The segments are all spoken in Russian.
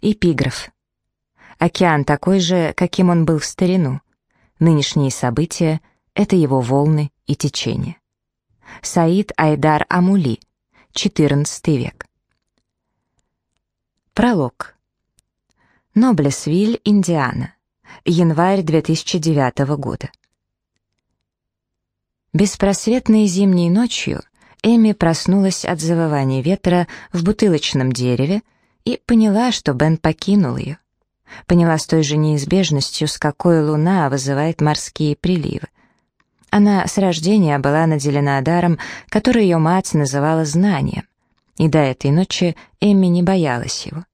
Эпиграф. Океан такой же, каким он был в старину. Нынешние события — это его волны и течения. Саид Айдар Амули, XIV век. Пролог. Ноблесвиль, Индиана. Январь 2009 года. Беспросветной зимней ночью Эми проснулась от завывания ветра в бутылочном дереве и поняла, что Бен покинул ее. Поняла с той же неизбежностью, с какой луна вызывает морские приливы. Она с рождения была наделена даром, который ее мать называла знанием, и до этой ночи Эмми не боялась его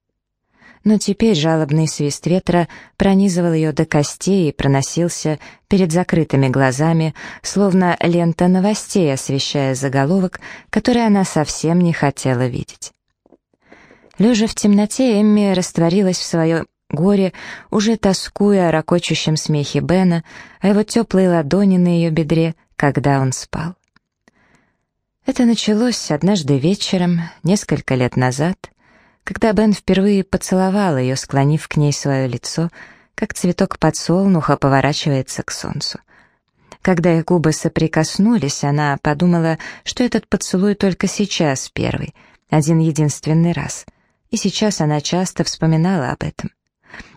но теперь жалобный свист ветра пронизывал ее до костей и проносился перед закрытыми глазами, словно лента новостей, освещая заголовок, который она совсем не хотела видеть. Лежа в темноте, Эмми растворилась в свое горе, уже тоскуя о ракочущем смехе Бена, о его теплой ладони на ее бедре, когда он спал. Это началось однажды вечером, несколько лет назад, когда Бен впервые поцеловал ее, склонив к ней свое лицо, как цветок подсолнуха поворачивается к солнцу. Когда их губы соприкоснулись, она подумала, что этот поцелуй только сейчас первый, один единственный раз. И сейчас она часто вспоминала об этом.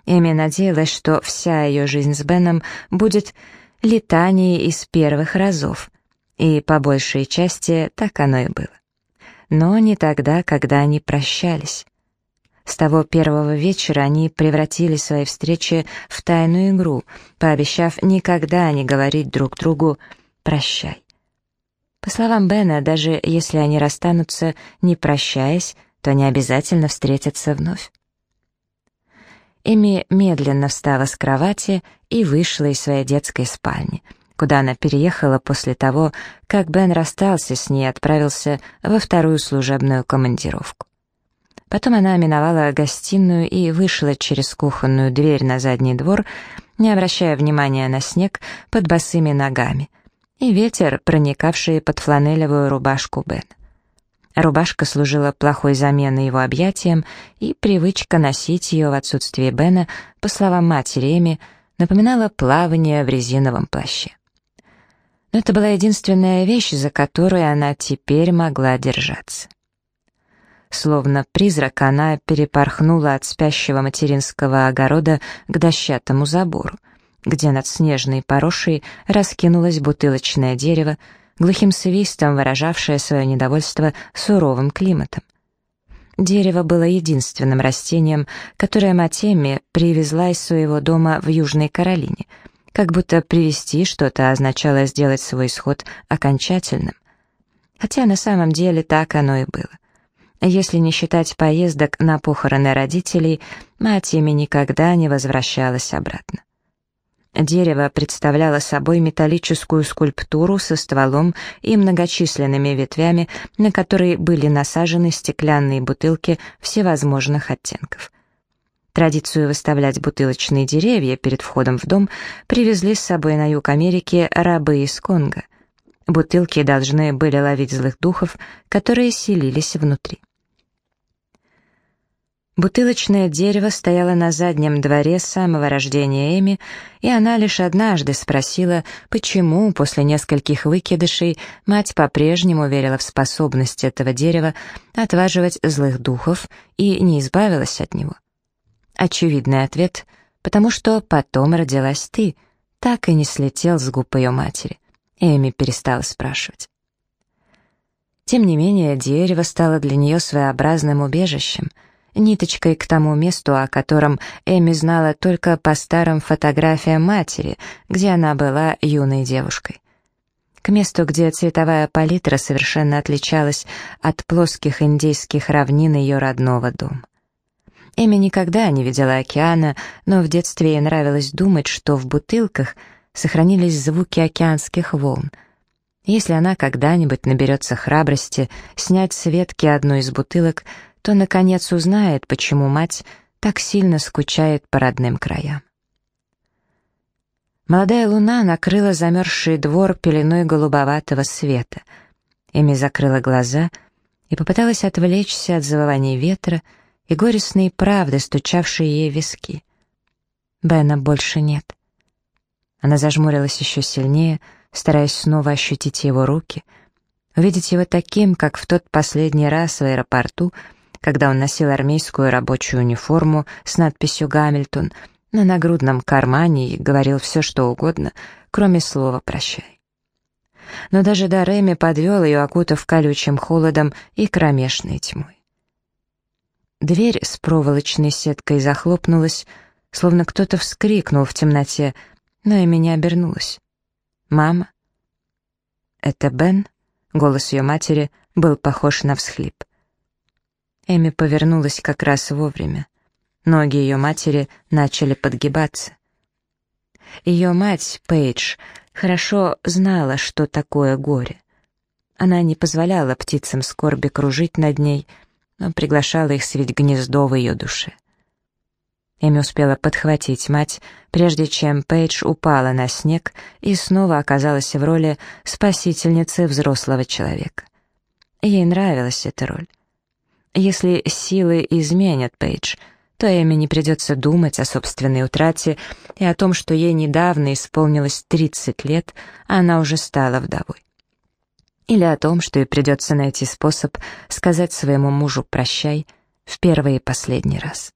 Эми надеялась, что вся ее жизнь с Беном будет летанией из первых разов. И по большей части так оно и было. Но не тогда, когда они прощались. С того первого вечера они превратили свои встречи в тайную игру, пообещав никогда не говорить друг другу «прощай». По словам Бена, даже если они расстанутся, не прощаясь, то они обязательно встретятся вновь. Эми медленно встала с кровати и вышла из своей детской спальни, куда она переехала после того, как Бен расстался с ней и отправился во вторую служебную командировку. Потом она миновала гостиную и вышла через кухонную дверь на задний двор, не обращая внимания на снег под босыми ногами и ветер, проникавший под фланелевую рубашку Бен. Рубашка служила плохой заменой его объятиям, и привычка носить ее в отсутствие Бена, по словам матери Эми, напоминала плавание в резиновом плаще. Но это была единственная вещь, за которую она теперь могла держаться. Словно призрак, она перепорхнула от спящего материнского огорода к дощатому забору, где над снежной порошей раскинулось бутылочное дерево, глухим свистом выражавшее свое недовольство суровым климатом. Дерево было единственным растением, которое Матемми привезла из своего дома в Южной Каролине, как будто привезти что-то означало сделать свой исход окончательным. Хотя на самом деле так оно и было. Если не считать поездок на похороны родителей, мать ими никогда не возвращалась обратно. Дерево представляло собой металлическую скульптуру со стволом и многочисленными ветвями, на которые были насажены стеклянные бутылки всевозможных оттенков. Традицию выставлять бутылочные деревья перед входом в дом привезли с собой на юг Америки рабы из Конго. Бутылки должны были ловить злых духов, которые селились внутри. Бутылочное дерево стояло на заднем дворе с самого рождения Эми, и она лишь однажды спросила, почему после нескольких выкидышей мать по-прежнему верила в способность этого дерева отваживать злых духов и не избавилась от него. Очевидный ответ — потому что потом родилась ты, так и не слетел с губ ее матери. Эми перестала спрашивать. Тем не менее, дерево стало для нее своеобразным убежищем — ниточкой к тому месту, о котором Эми знала только по старым фотографиям матери, где она была юной девушкой. К месту, где цветовая палитра совершенно отличалась от плоских индейских равнин ее родного дома. Эми никогда не видела океана, но в детстве ей нравилось думать, что в бутылках сохранились звуки океанских волн. Если она когда-нибудь наберется храбрости снять с ветки одну из бутылок — то, наконец, узнает, почему мать так сильно скучает по родным краям. Молодая луна накрыла замерзший двор пеленой голубоватого света. Эми закрыла глаза и попыталась отвлечься от завывания ветра и горестные правды, стучавшие ей виски. Бена больше нет. Она зажмурилась еще сильнее, стараясь снова ощутить его руки, увидеть его таким, как в тот последний раз в аэропорту, когда он носил армейскую рабочую униформу с надписью «Гамильтон» на нагрудном кармане и говорил все, что угодно, кроме слова «прощай». Но даже Дареми подвел ее, окутав колючим холодом и кромешной тьмой. Дверь с проволочной сеткой захлопнулась, словно кто-то вскрикнул в темноте, но и меня обернулась. «Мама?» «Это Бен?» — голос ее матери был похож на всхлип. Эми повернулась как раз вовремя. Ноги ее матери начали подгибаться. Ее мать, Пейдж, хорошо знала, что такое горе. Она не позволяла птицам скорби кружить над ней, но приглашала их свить гнездо в ее душе. Эми успела подхватить мать, прежде чем Пейдж упала на снег и снова оказалась в роли спасительницы взрослого человека. Ей нравилась эта роль. Если силы изменят Пейдж, то Эми не придется думать о собственной утрате и о том, что ей недавно исполнилось 30 лет, а она уже стала вдовой. Или о том, что ей придется найти способ сказать своему мужу «прощай» в первый и последний раз.